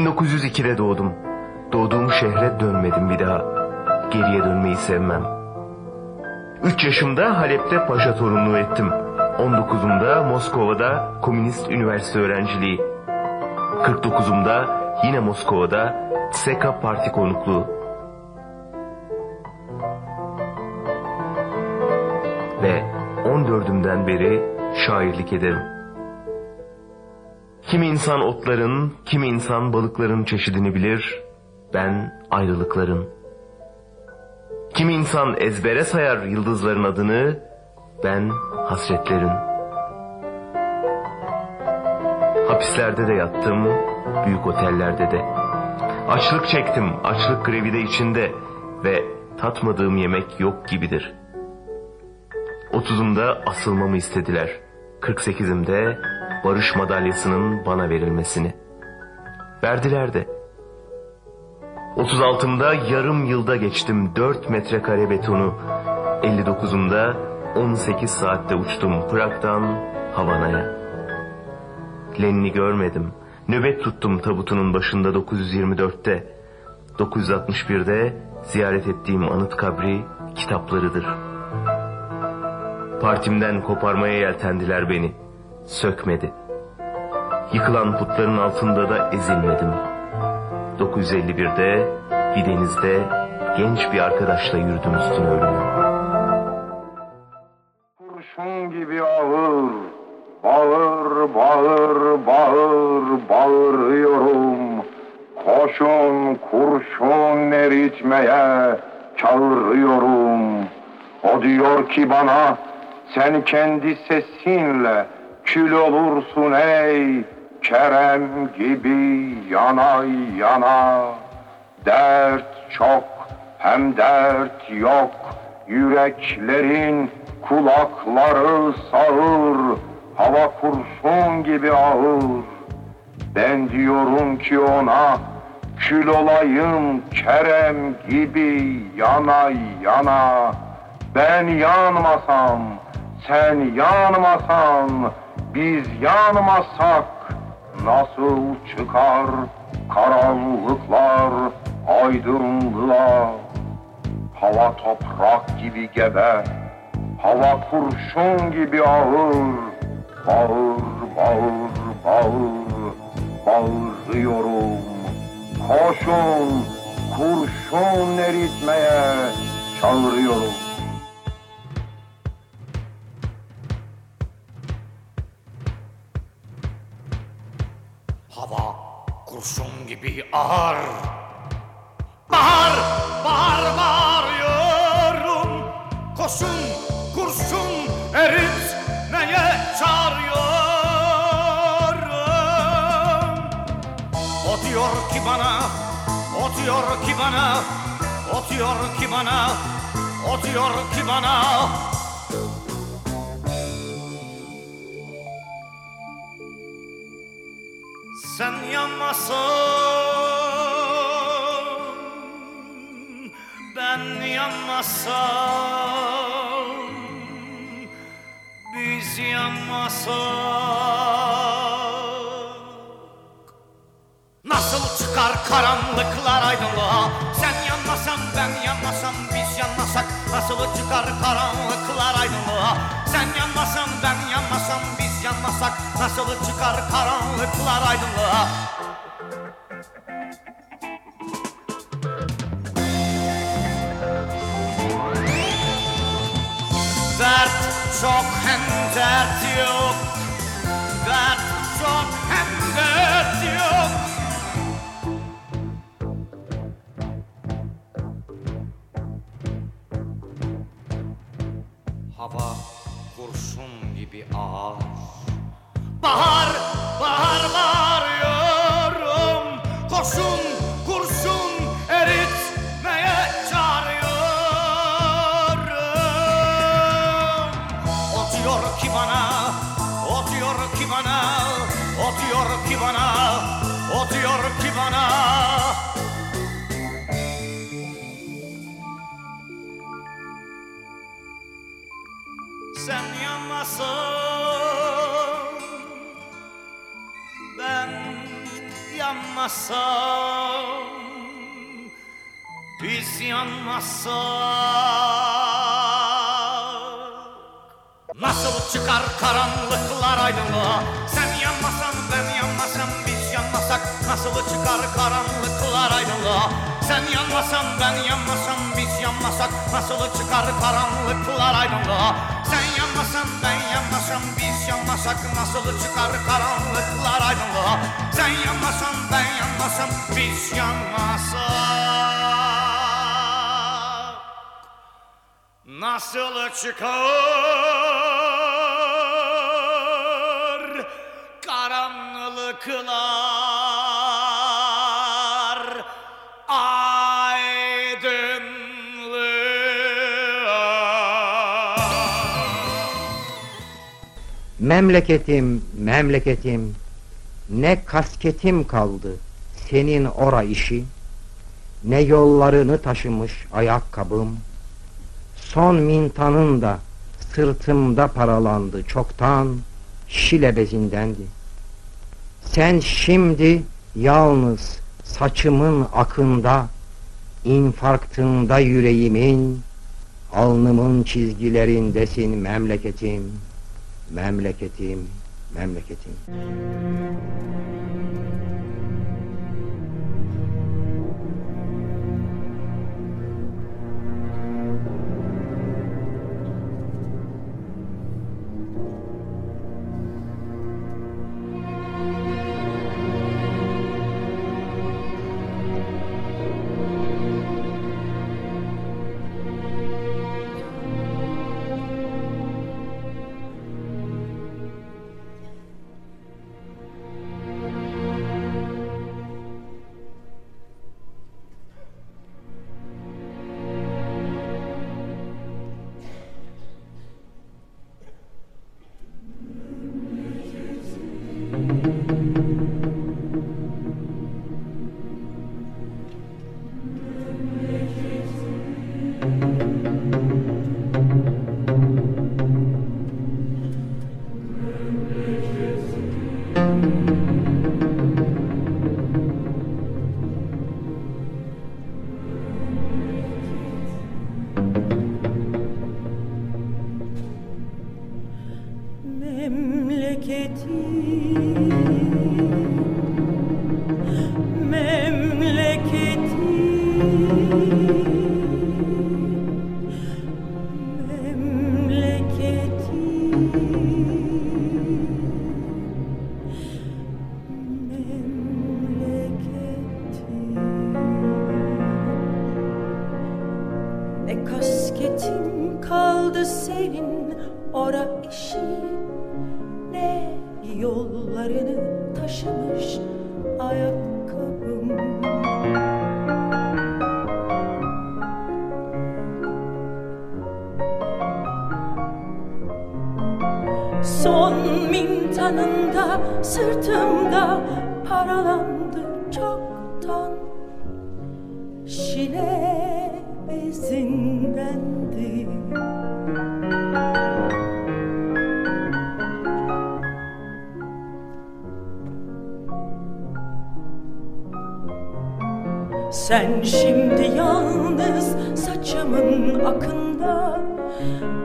1902'de doğdum. Doğduğum şehre dönmedim bir daha. Geriye dönmeyi sevmem. 3 yaşımda Halep'te paşa torunluğu ettim. 19'umda Moskova'da Komünist Üniversite öğrenciliği. 49'umda yine Moskova'da SEKA Parti konukluğu. Ve 14'ümden beri şairlik ederim. Kimi insan otların, kimi insan balıkların çeşidini bilir, ben ayrılıkların. Kimi insan ezbere sayar yıldızların adını, ben hasretlerin. Hapislerde de yattım, büyük otellerde de. Açlık çektim, açlık grevi de içinde ve tatmadığım yemek yok gibidir. Otuzumda asılmamı istediler. 48'imde barış madalyasının bana verilmesini. Verdiler de. 36'mda yarım yılda geçtim 4 metrekare betonu. 59'umda 18 saatte uçtum Prag'dan Havana'ya. Lenin'i görmedim. Nöbet tuttum tabutunun başında 924'te. 961'de ziyaret ettiğim anıt kabri kitaplarıdır. Partimden koparmaya yeltendiler beni. Sökmedi. Yıkılan putların altında da ezilmedim. 951'de bir denizde genç bir arkadaşla yürüdüm üstüne ölümün. Kurşun gibi ağır, bağır, bağır, bağır, bağırıyorum. Koşun kurşun eritmeye çağırıyorum. O diyor ki bana, sen kendi sesinle kül olursun ey Kerem gibi yana yana. Dert çok hem dert yok. Yüreklerin kulakları sağır. Hava kurşun gibi ağır. Ben diyorum ki ona kül olayım Kerem gibi yana yana. Ben yanmasam, sen yanmasan, biz yanmasak nasıl çıkar karanlıklar aydınlığa? Hava toprak gibi gebe, hava kurşun gibi ağır. Bağır, bağır, bağır, bağırıyorum. Koşun, kurşun eritmeye çağırıyorum. Gibi ağır. Bahar, bahar bağırıyorum. Koşun, kurşun eritmeye çağırıyorum. O diyor ki bana, o diyor ki bana, o diyor ki bana, o diyor ki bana. Sen yanmasan Ben yanmasam Biz yanmasak. Nasıl çıkar karanlıklar aydınlığa? Sen yanmasan ben yanmasam biz yanmasak. Nasıl çıkar karanlıklar aydınlığa? Sen yanmasan yanmasak Nasıl çıkar karanlıklar aydınlığa? Dert çok hem dert yok. Dert çok hem dert yok. Hava kurşun gibi ağır Bahar, bahar bağırıyorum Koşun, yanmasam Biz yanmasak Nasıl çıkar karanlıklar aydınlığa? Sen yanmasan ben yanmasam biz yanmasak Nasıl çıkar karanlıklar aydınlığa Sen yanmasan ben yanmasam biz yanmasak Nasıl çıkar karanlıklar aydınlığa? Sen yanmasan ben yanmasam biz yanmasak Nasıl çıkar karanlıklar aydınlığa? Sen yanmasan ben yanmasam biz yanmasak Nasıl çıkar karanlıklar Memleketim, memleketim, ne kasketim kaldı senin ora işi, ne yollarını taşımış ayakkabım, son mintanın da sırtımda paralandı çoktan, şile bezindendi. Sen şimdi yalnız saçımın akında, infarktında yüreğimin, alnımın çizgilerindesin memleketim, memleketim, memleketim. Ora işi Ne yollarını taşımış ayakkabım. Son mintanında sırtımda paralandı çoktan. Şile Sen şimdi yalnız saçımın akında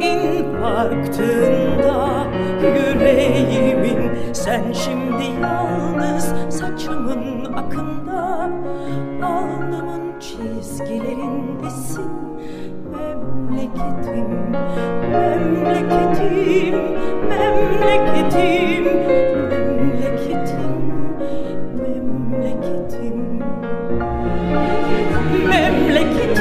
infarktında yüreğimin. Sen şimdi yalnız saçımın akında Alnımın çizgilerindesin. Memleketim, memleketim Memleketim,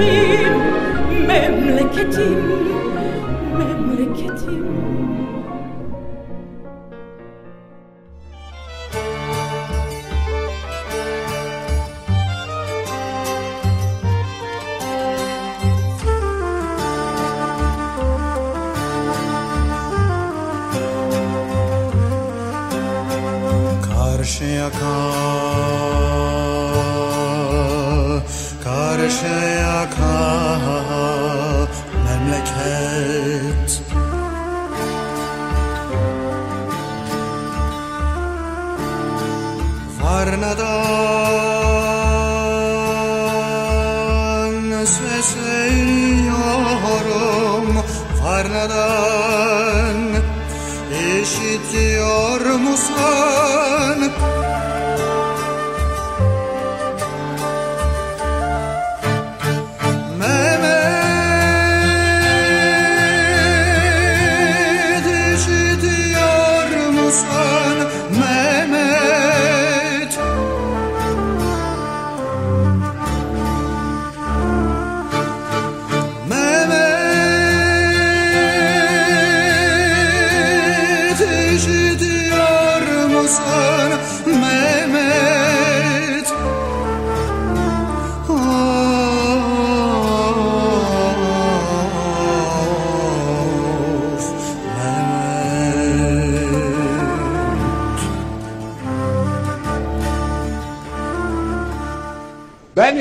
Memleketim, memleketim, seviyorum Varnadan işitiyor musun?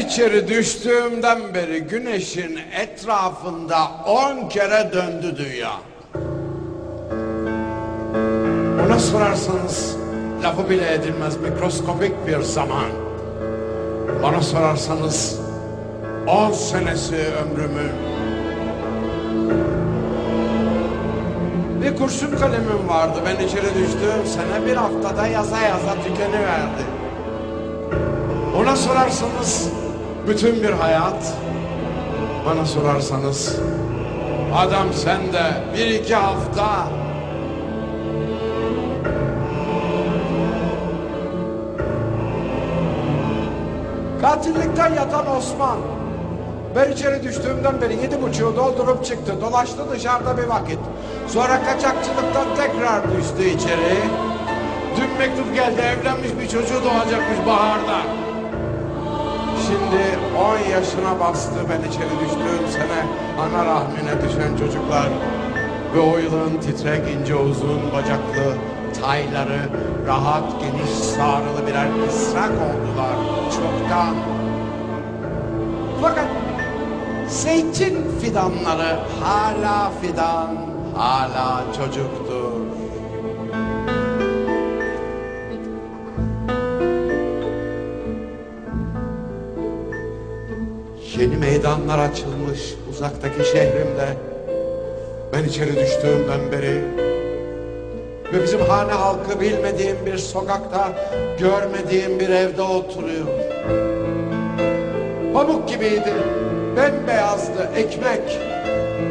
İçeri düştüğümden beri güneşin etrafında on kere döndü dünya. Ona sorarsanız lafı bile edilmez mikroskopik bir zaman. Bana sorarsanız on senesi ömrümün. Bir kurşun kalemim vardı ben içeri düştüğüm sene bir haftada yaza yaza tükeniverdi. Ona sorarsanız bütün bir hayat. Bana sorarsanız adam sende bir iki hafta. Katillikten yatan Osman. Ben içeri düştüğümden beri yedi buçuğu doldurup çıktı. Dolaştı dışarıda bir vakit. Sonra kaçakçılıktan tekrar düştü içeri. Dün mektup geldi evlenmiş bir çocuğu doğacakmış baharda. Şimdi 10 yaşına bastı ben içeri düştüğüm sene ana rahmine düşen çocuklar ve o yılın titrek ince uzun bacaklı tayları rahat geniş sarılı birer kısrak oldular çoktan. Fakat zeytin fidanları hala fidan hala çocuktur. Yeni meydanlar açılmış uzaktaki şehrimde. Ben içeri düştüğümden beri ve bizim hane halkı bilmediğim bir sokakta, görmediğim bir evde oturuyor. Pamuk gibiydi, bembeyazdı, ekmek.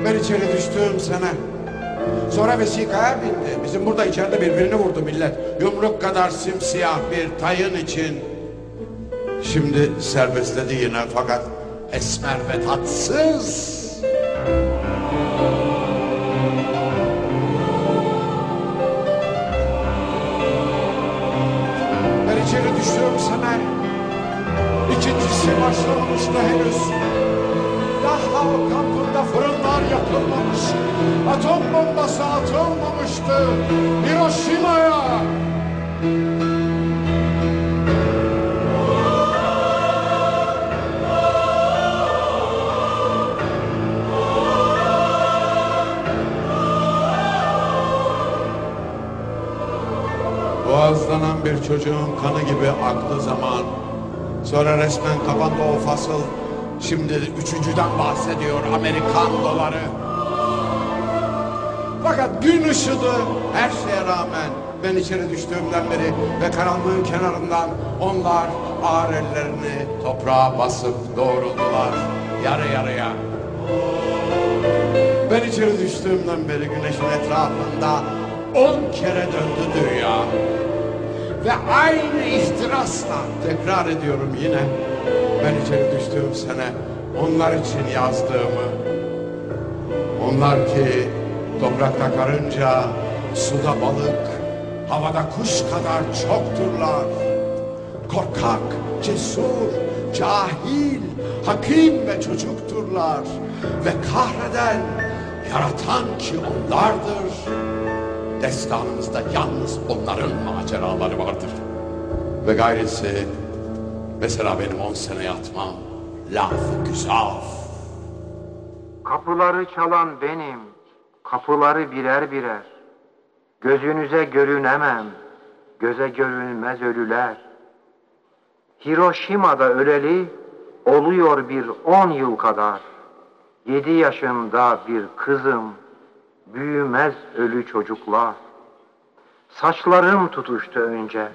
Ben içeri düştüğüm sene. Sonra vesikaya bindi. Bizim burada içeride birbirini vurdu millet. Yumruk kadar simsiyah bir tayın için. Şimdi serbestledi yine fakat esmer ve tatsız. Ben içeri düştüğüm sene ikincisi başlamamıştı henüz. Daha o kampında fırınlar yakılmamış. Atom bombası atılmamıştı. Hiroşima'ya. Bir çocuğun kanı gibi aktı zaman. Sonra resmen kapandı o fasıl. Şimdi üçüncüden bahsediyor Amerikan doları. Fakat gün ışıdı her şeye rağmen ben içeri düştüğümden beri ve karanlığın kenarından onlar ağır ellerini toprağa basıp doğruldular yarı yarıya. Ben içeri düştüğümden beri güneşin etrafında on kere döndü dünya. Ve aynı ihtirasla tekrar ediyorum yine. Ben içeri düştüğüm sene onlar için yazdığımı. Onlar ki toprakta karınca, suda balık, havada kuş kadar çokturlar. Korkak, cesur, cahil, hakim ve çocukturlar. Ve kahreden, yaratan ki onlardır. Destanımızda yalnız onların maceraları vardır. Ve gayrisi, mesela benim on sene yatmam, laf güzel. Kapıları çalan benim, kapıları birer birer. Gözünüze görünemem, göze görünmez ölüler. Hiroşima'da öleli oluyor bir on yıl kadar. Yedi yaşında bir kızım, büyümez ölü çocuklar. Saçlarım tutuştu önce,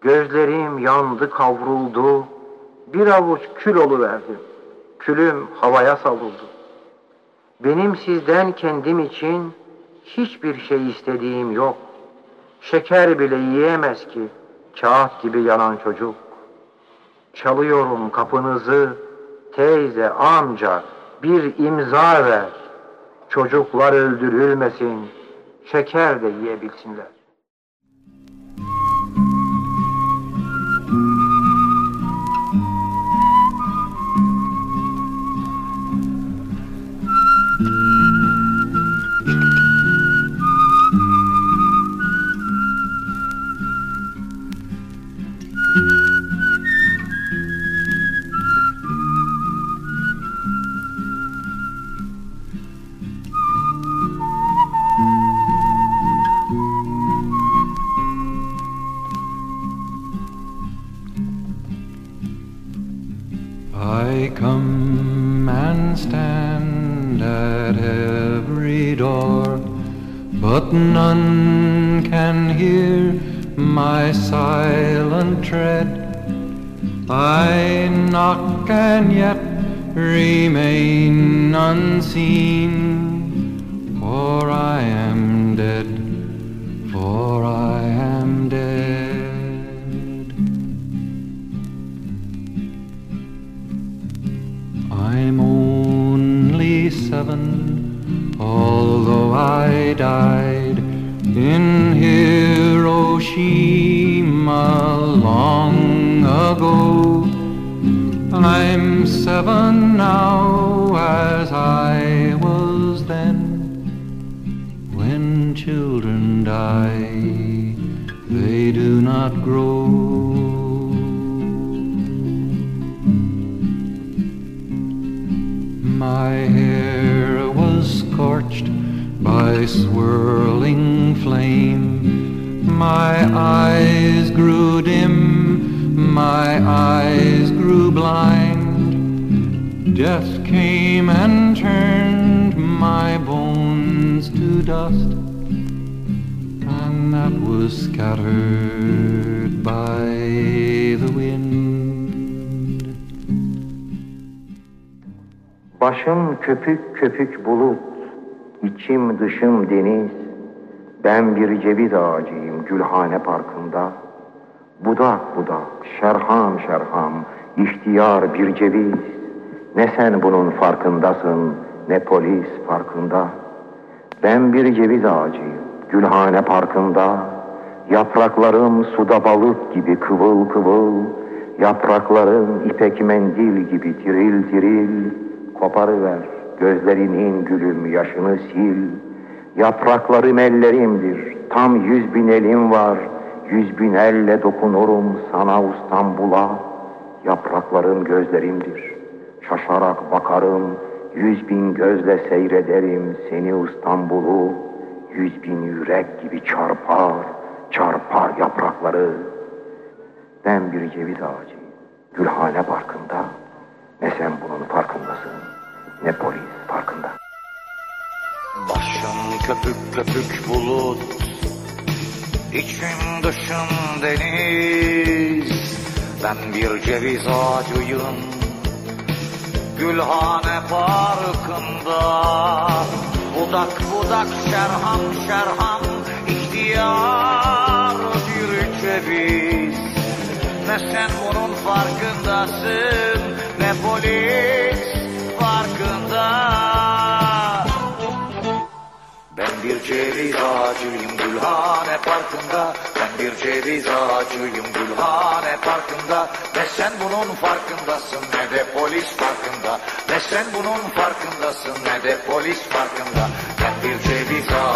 gözlerim yandı kavruldu, bir avuç kül oluverdim, külüm havaya savruldu. Benim sizden kendim için hiçbir şey istediğim yok. Şeker bile yiyemez ki kağıt gibi yanan çocuk. Çalıyorum kapınızı, teyze, amca bir imza ver. Çocuklar öldürülmesin, şeker de yiyebilsinler. My silent tread. I knock and yet remain unseen, for I am dead, for I am dead. I'm only seven, although I died in Hiroshima long ago. I'm seven now as I was then. When children die, they do not grow. My eyes grew dim, my eyes grew blind. Death came and turned my bones to dust, and that was scattered by the wind. Başım köpük köpük bulut, içim dışım deniz. Ben bir ceviz ağacıyım Gülhane Parkı'nda. Budak budak, şerham şerham, ihtiyar bir ceviz. Ne sen bunun farkındasın, ne polis farkında. Ben bir ceviz ağacıyım Gülhane Parkı'nda. Yapraklarım suda balık gibi kıvıl kıvıl. Yapraklarım ipek mendil gibi tiril tiril. Koparıver gözlerinin gülüm yaşını sil. Yapraklarım ellerimdir, tam yüz bin elim var. Yüz bin elle dokunurum sana İstanbul'a. Yapraklarım gözlerimdir, şaşarak bakarım. Yüz bin gözle seyrederim seni İstanbul'u. Yüz bin yürek gibi çarpar, çarpar yaprakları. Ben bir ceviz ağacıyım, Gülhane Parkı'nda. Ne sen bunun farkındasın, ne polis farkında. Başım köpük köpük bulut. İçim dışım deniz. Ben bir ceviz ağacıyım. Gülhane parkında. Budak budak şerham şerham ihtiyar bir ceviz. Ne sen bunun farkındasın Ne polis ben bir ceviz ağacıyım Gülhane Parkı'nda. Ben bir ceviz ağacıyım Gülhane Parkı'nda. Ne sen bunun farkındasın ne de polis farkında Ne sen bunun farkındasın ne de polis farkında Ben bir ceviz ağacıyım